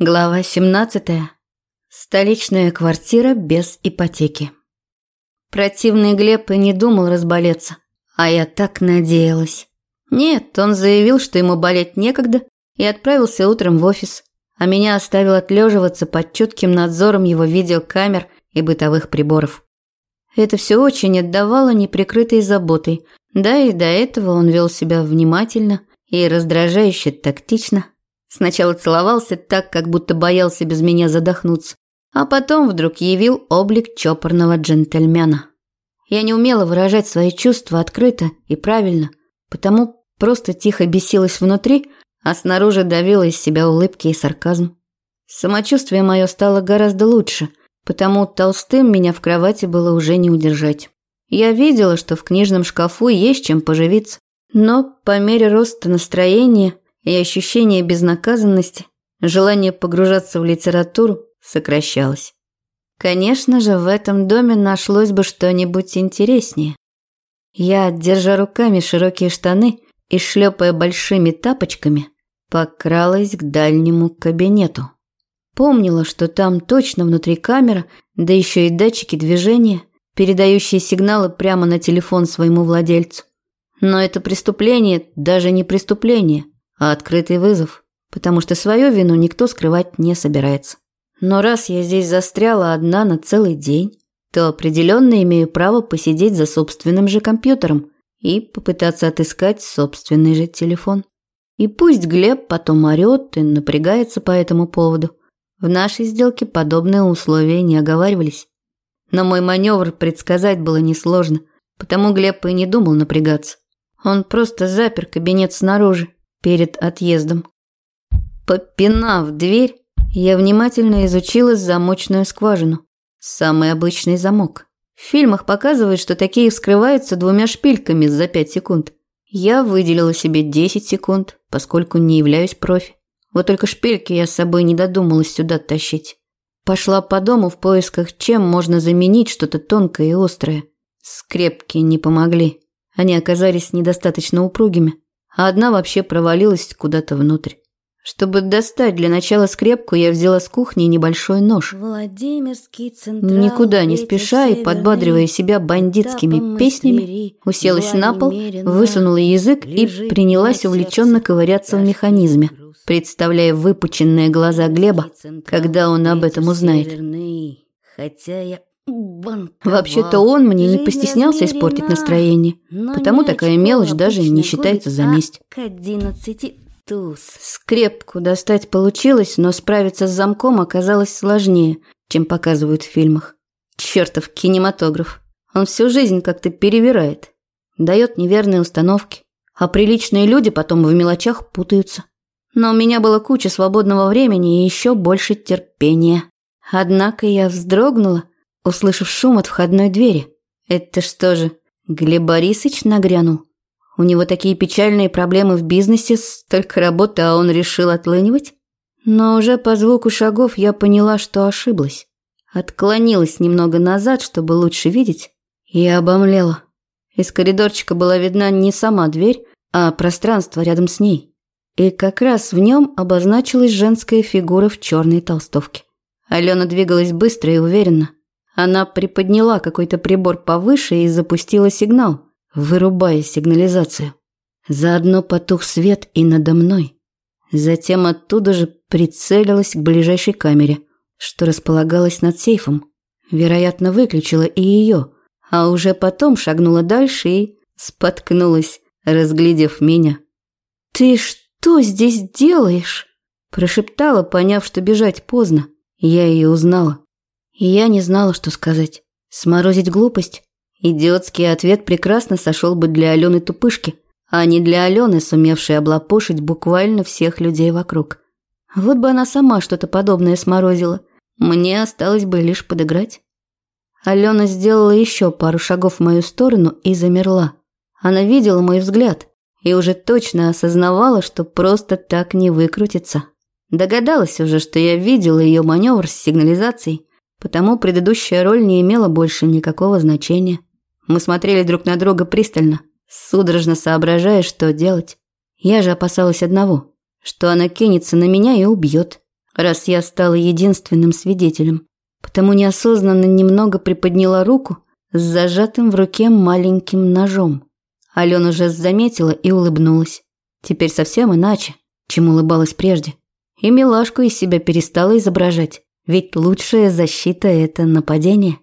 Глава 17. Столичная квартира без ипотеки. Противный Глеб и не думал разболеться, а я так надеялась. Нет, он заявил, что ему болеть некогда, и отправился утром в офис, а меня оставил отлеживаться под чутким надзором его видеокамер и бытовых приборов. Это все очень отдавало неприкрытой заботой, да и до этого он вел себя внимательно и раздражающе тактично – Сначала целовался так, как будто боялся без меня задохнуться, а потом вдруг явил облик чопорного джентльмена. Я не умела выражать свои чувства открыто и правильно, потому просто тихо бесилась внутри, а снаружи давила из себя улыбки и сарказм. Самочувствие мое стало гораздо лучше, потому толстым меня в кровати было уже не удержать. Я видела, что в книжном шкафу есть чем поживиться, но по мере роста настроения – и ощущение безнаказанности, желание погружаться в литературу сокращалось. Конечно же, в этом доме нашлось бы что-нибудь интереснее. Я, держа руками широкие штаны и шлепая большими тапочками, покралась к дальнему кабинету. Помнила, что там точно внутри камера, да еще и датчики движения, передающие сигналы прямо на телефон своему владельцу. Но это преступление даже не преступление – а открытый вызов, потому что свою вину никто скрывать не собирается. Но раз я здесь застряла одна на целый день, то определенно имею право посидеть за собственным же компьютером и попытаться отыскать собственный же телефон. И пусть Глеб потом орёт и напрягается по этому поводу. В нашей сделке подобные условия не оговаривались. Но мой маневр предсказать было несложно, потому Глеб и не думал напрягаться. Он просто запер кабинет снаружи перед отъездом. Попинав дверь, я внимательно изучила замочную скважину. Самый обычный замок. В фильмах показывают, что такие вскрываются двумя шпильками за 5 секунд. Я выделила себе 10 секунд, поскольку не являюсь профи. Вот только шпильки я с собой не додумалась сюда тащить. Пошла по дому в поисках, чем можно заменить что-то тонкое и острое. Скрепки не помогли. Они оказались недостаточно упругими а одна вообще провалилась куда-то внутрь. Чтобы достать для начала скрепку, я взяла с кухни небольшой нож. Владимирский централ, Никуда не спеша и подбадривая себя бандитскими песнями, уселась на пол, высунула язык и принялась увлеченно ковыряться в механизме, представляя выпученные глаза Глеба, когда он об этом узнает. Хотя я Вообще-то он мне не постеснялся испортить настроение, потому такая мелочь даже не считается за месть. К одиннадцати туз. Скрепку достать получилось, но справиться с замком оказалось сложнее, чем показывают в фильмах. Чертов кинематограф. Он всю жизнь как-то перевирает. Дает неверные установки. А приличные люди потом в мелочах путаются. Но у меня была куча свободного времени и еще больше терпения. Однако я вздрогнула, услышав шум от входной двери. Это что же, Глеб Борисович нагрянул? У него такие печальные проблемы в бизнесе, столько работы, а он решил отлынивать? Но уже по звуку шагов я поняла, что ошиблась. Отклонилась немного назад, чтобы лучше видеть, и обомлела. Из коридорчика была видна не сама дверь, а пространство рядом с ней. И как раз в нем обозначилась женская фигура в черной толстовке. Алена двигалась быстро и уверенно. Она приподняла какой-то прибор повыше и запустила сигнал, вырубая сигнализацию. Заодно потух свет и надо мной. Затем оттуда же прицелилась к ближайшей камере, что располагалась над сейфом. Вероятно, выключила и ее, а уже потом шагнула дальше и споткнулась, разглядев меня. «Ты что здесь делаешь?» Прошептала, поняв, что бежать поздно. Я ее узнала. Я не знала, что сказать. Сморозить глупость? Идиотский ответ прекрасно сошел бы для Алены Тупышки, а не для Алены, сумевшей облапошить буквально всех людей вокруг. Вот бы она сама что-то подобное сморозила. Мне осталось бы лишь подыграть. Алена сделала еще пару шагов в мою сторону и замерла. Она видела мой взгляд и уже точно осознавала, что просто так не выкрутится. Догадалась уже, что я видела ее маневр с сигнализацией Потому предыдущая роль не имела больше никакого значения. Мы смотрели друг на друга пристально, судорожно соображая, что делать. Я же опасалась одного, что она кинется на меня и убьет. раз я стала единственным свидетелем. Потому неосознанно немного приподняла руку с зажатым в руке маленьким ножом. Алена уже заметила и улыбнулась. Теперь совсем иначе, чем улыбалась прежде. И милашку из себя перестала изображать, ведь лучшая защита – это нападение.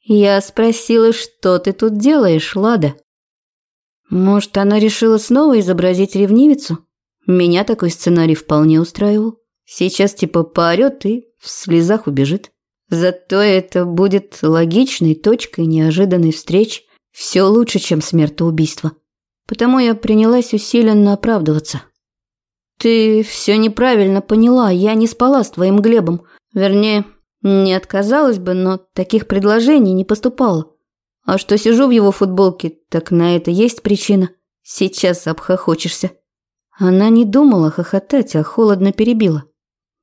Я спросила, что ты тут делаешь, Лада? Может, она решила снова изобразить ревнивицу? Меня такой сценарий вполне устраивал. Сейчас типа поорет и в слезах убежит. Зато это будет логичной точкой неожиданной встречи. Все лучше, чем смертоубийство. Потому я принялась усиленно оправдываться. «Ты все неправильно поняла. Я не спала с твоим Глебом. Вернее, не отказалась бы, но таких предложений не поступало. А что сижу в его футболке, так на это есть причина. Сейчас обхохочешься». Она не думала хохотать, а холодно перебила.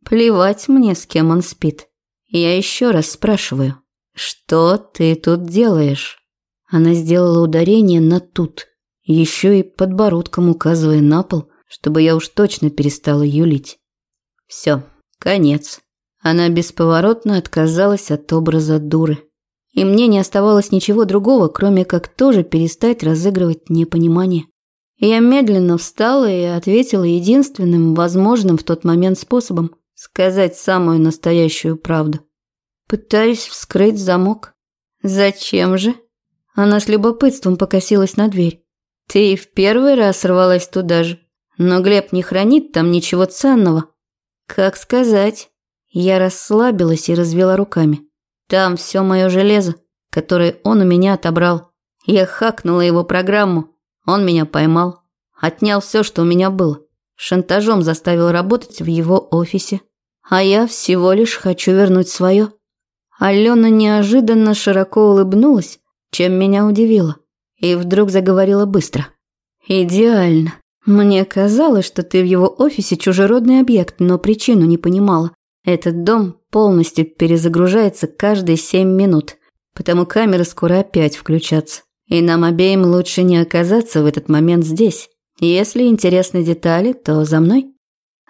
«Плевать мне, с кем он спит. Я еще раз спрашиваю, что ты тут делаешь?» Она сделала ударение на «тут», еще и подбородком указывая на пол, чтобы я уж точно перестала юлить. Все, конец. Она бесповоротно отказалась от образа дуры. И мне не оставалось ничего другого, кроме как тоже перестать разыгрывать непонимание. Я медленно встала и ответила единственным возможным в тот момент способом сказать самую настоящую правду. Пытаюсь вскрыть замок. Зачем же? Она с любопытством покосилась на дверь. Ты в первый раз рвалась туда же, но Глеб не хранит там ничего ценного. Как сказать? Я расслабилась и развела руками. Там все мое железо, которое он у меня отобрал. Я хакнула его программу. Он меня поймал. Отнял все, что у меня было. Шантажом заставил работать в его офисе. А я всего лишь хочу вернуть свое. Алена неожиданно широко улыбнулась, чем меня удивило, и вдруг заговорила быстро. «Идеально. Мне казалось, что ты в его офисе чужеродный объект, но причину не понимала. Этот дом полностью перезагружается каждые семь минут, потому камеры скоро опять включатся. И нам обеим лучше не оказаться в этот момент здесь. Если интересны детали, то за мной».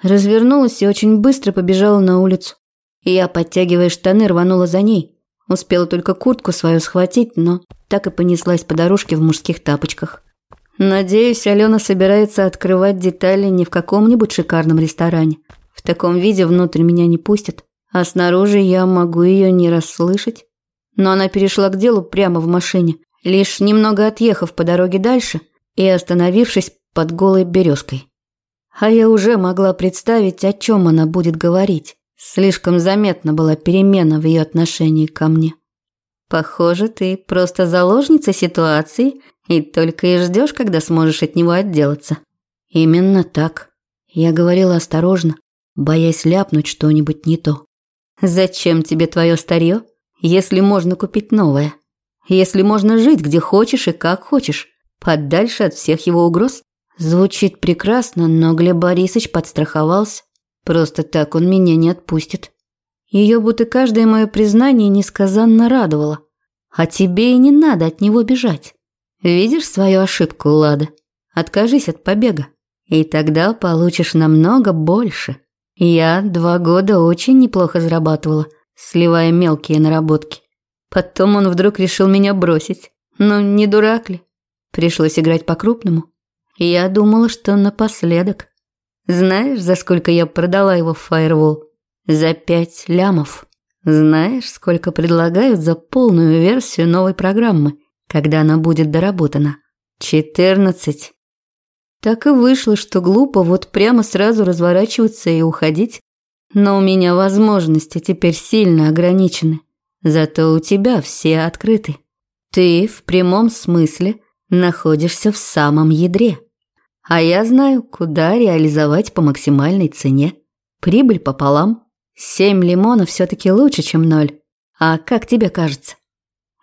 Развернулась и очень быстро побежала на улицу. Я, подтягивая штаны, рванула за ней. Успела только куртку свою схватить, но так и понеслась по дорожке в мужских тапочках. Надеюсь, Алена собирается открывать детали не в каком-нибудь шикарном ресторане. Таком виде внутрь меня не пустят, а снаружи я могу ее не расслышать. Но она перешла к делу прямо в машине, лишь немного отъехав по дороге дальше и остановившись под голой березкой. А я уже могла представить, о чем она будет говорить. Слишком заметна была перемена в ее отношении ко мне. Похоже, ты просто заложница ситуации и только и ждешь, когда сможешь от него отделаться. Именно так. Я говорила осторожно, боясь ляпнуть что-нибудь не то. Зачем тебе твое старье, если можно купить новое? Если можно жить где хочешь и как хочешь, подальше от всех его угроз? Звучит прекрасно, но Глеб Борисович подстраховался. Просто так он меня не отпустит. Ее будто каждое мое признание несказанно радовало. А тебе и не надо от него бежать. Видишь свою ошибку, Лада? Откажись от побега, и тогда получишь намного больше. Я два года очень неплохо зарабатывала, сливая мелкие наработки. Потом он вдруг решил меня бросить. Ну, не дурак ли? Пришлось играть по-крупному. Я думала, что напоследок. Знаешь, за сколько я продала его в Firewall? За пять лямов. Знаешь, сколько предлагают за полную версию новой программы, когда она будет доработана? Четырнадцать. Так и вышло, что глупо вот прямо сразу разворачиваться и уходить. Но у меня возможности теперь сильно ограничены. Зато у тебя все открыты. Ты в прямом смысле находишься в самом ядре. А я знаю, куда реализовать по максимальной цене. Прибыль пополам. Семь лимонов все-таки лучше, чем ноль. А как тебе кажется?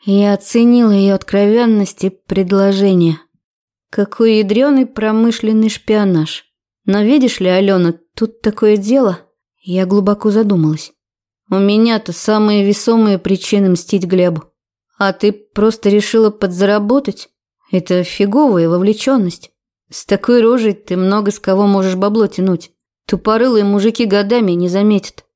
Я оценила ее откровенность и предложение. Какой ядреный промышленный шпионаж. Но видишь ли, Алена, тут такое дело. Я глубоко задумалась. У меня-то самые весомые причины мстить Глебу. А ты просто решила подзаработать? Это фиговая вовлеченность. С такой рожей ты много с кого можешь бабло тянуть. Тупорылые мужики годами не заметят.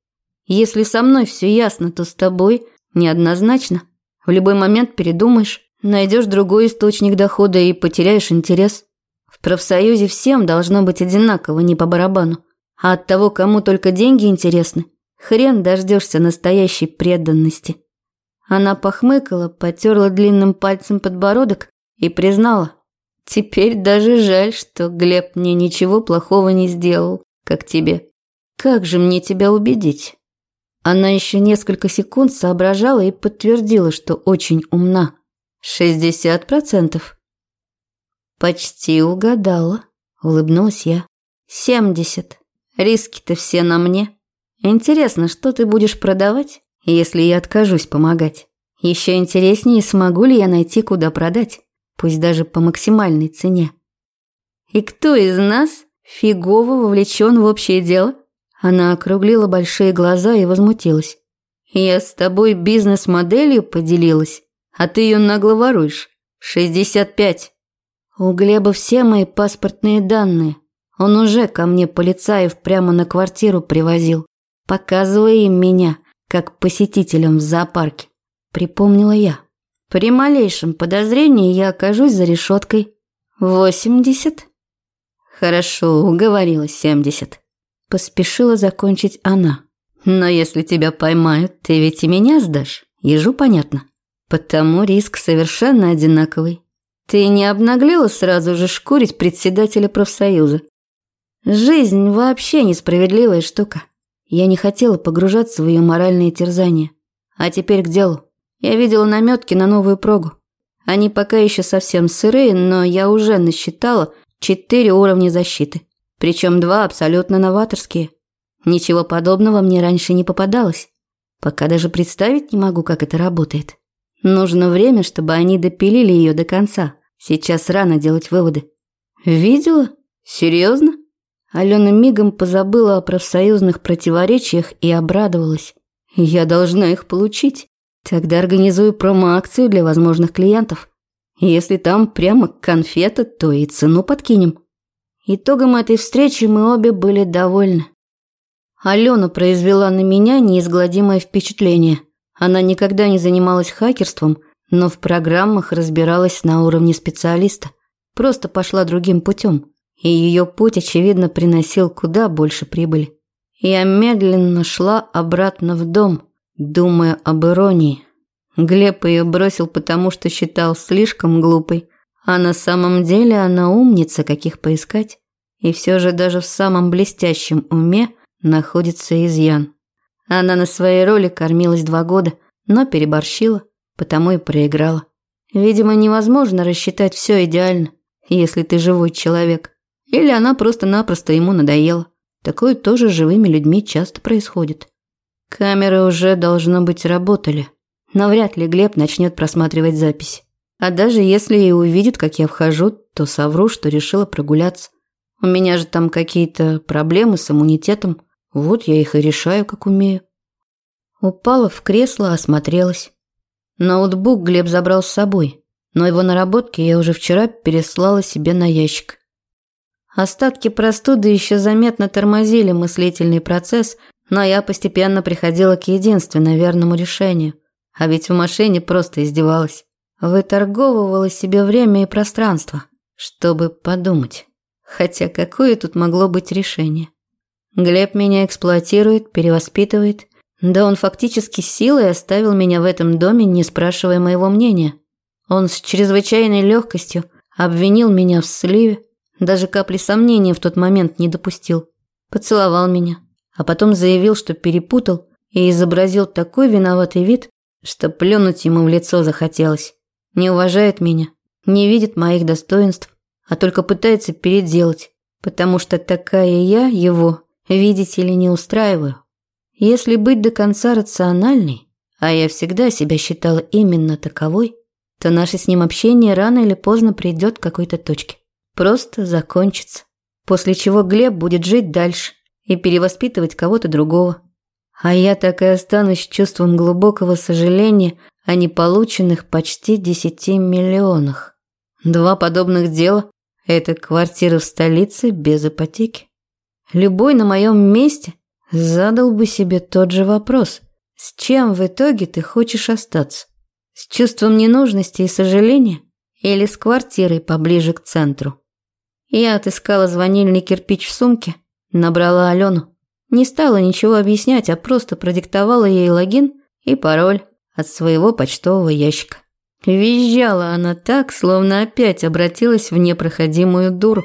Если со мной все ясно, то с тобой неоднозначно. В любой момент передумаешь, найдешь другой источник дохода и потеряешь интерес. В профсоюзе всем должно быть одинаково, не по барабану. А от того, кому только деньги интересны, хрен дождешься настоящей преданности. Она похмыкала, потерла длинным пальцем подбородок и признала. Теперь даже жаль, что Глеб мне ничего плохого не сделал, как тебе. Как же мне тебя убедить? Она еще несколько секунд соображала и подтвердила, что очень умна. Шестьдесят процентов. Почти угадала, улыбнулась я. Семьдесят. Риски-то все на мне. Интересно, что ты будешь продавать, если я откажусь помогать? Еще интереснее, смогу ли я найти, куда продать, пусть даже по максимальной цене. И кто из нас фигово вовлечен в общее дело? Она округлила большие глаза и возмутилась. Я с тобой бизнес-моделью поделилась, а ты ее нагло воруешь. Шестьдесят пять. У Глеба все мои паспортные данные. Он уже ко мне полицаев прямо на квартиру привозил, показывая им меня, как посетителям в зоопарке. Припомнила я. При малейшем подозрении я окажусь за решеткой. Восемьдесят? Хорошо, уговорила семьдесят. Поспешила закончить она. Но если тебя поймают, ты ведь и меня сдашь. Ежу понятно. Потому риск совершенно одинаковый. Ты не обнаглела сразу же шкурить председателя профсоюза. Жизнь вообще несправедливая штука. Я не хотела погружаться в ее моральные терзания. А теперь к делу. Я видела наметки на новую прогу. Они пока еще совсем сырые, но я уже насчитала четыре уровня защиты. Причем два абсолютно новаторские. Ничего подобного мне раньше не попадалось. Пока даже представить не могу, как это работает. Нужно время, чтобы они допилили ее до конца. Сейчас рано делать выводы. Видела? Серьезно? Алена мигом позабыла о профсоюзных противоречиях и обрадовалась. Я должна их получить. Тогда организую промо-акцию для возможных клиентов. Если там прямо конфета, то и цену подкинем. Итогом этой встречи мы обе были довольны. Алена произвела на меня неизгладимое впечатление. Она никогда не занималась хакерством, но в программах разбиралась на уровне специалиста. Просто пошла другим путем, и ее путь, очевидно, приносил куда больше прибыли. Я медленно шла обратно в дом, думая об иронии. Глеб ее бросил, потому что считал слишком глупой, а на самом деле она умница, каких поискать. И все же даже в самом блестящем уме находится изъян. Она на своей роли кормилась два года, но переборщила, потому и проиграла. Видимо, невозможно рассчитать все идеально, если ты живой человек. Или она просто-напросто ему надоела. Такое тоже живыми людьми часто происходит. Камеры уже, должно быть, работали. Но вряд ли Глеб начнет просматривать запись. А даже если и увидит, как я вхожу, то совру, что решила прогуляться. У меня же там какие-то проблемы с иммунитетом. Вот я их и решаю, как умею. Упала в кресло, осмотрелась. Ноутбук Глеб забрал с собой, но его наработки я уже вчера переслала себе на ящик. Остатки простуды еще заметно тормозили мыслительный процесс, но я постепенно приходила к единственно верному решению. А ведь в машине просто издевалась. Выторговывала себе время и пространство, чтобы подумать. Хотя какое тут могло быть решение? Глеб меня эксплуатирует, перевоспитывает. Да он фактически силой оставил меня в этом доме, не спрашивая моего мнения. Он с чрезвычайной легкостью обвинил меня в сливе, даже капли сомнения в тот момент не допустил. Поцеловал меня, а потом заявил, что перепутал и изобразил такой виноватый вид, что плюнуть ему в лицо захотелось не уважает меня, не видит моих достоинств, а только пытается переделать, потому что такая я его, видите ли, не устраиваю. Если быть до конца рациональной, а я всегда себя считала именно таковой, то наше с ним общение рано или поздно придет к какой-то точке. Просто закончится. После чего Глеб будет жить дальше и перевоспитывать кого-то другого. А я так и останусь с чувством глубокого сожаления о неполученных почти 10 миллионах. Два подобных дела – это квартира в столице без ипотеки. Любой на моем месте задал бы себе тот же вопрос. С чем в итоге ты хочешь остаться? С чувством ненужности и сожаления? Или с квартирой поближе к центру? Я отыскала звонильный кирпич в сумке, набрала Алену. Не стала ничего объяснять, а просто продиктовала ей логин и пароль от своего почтового ящика. Визжала она так, словно опять обратилась в непроходимую дуру.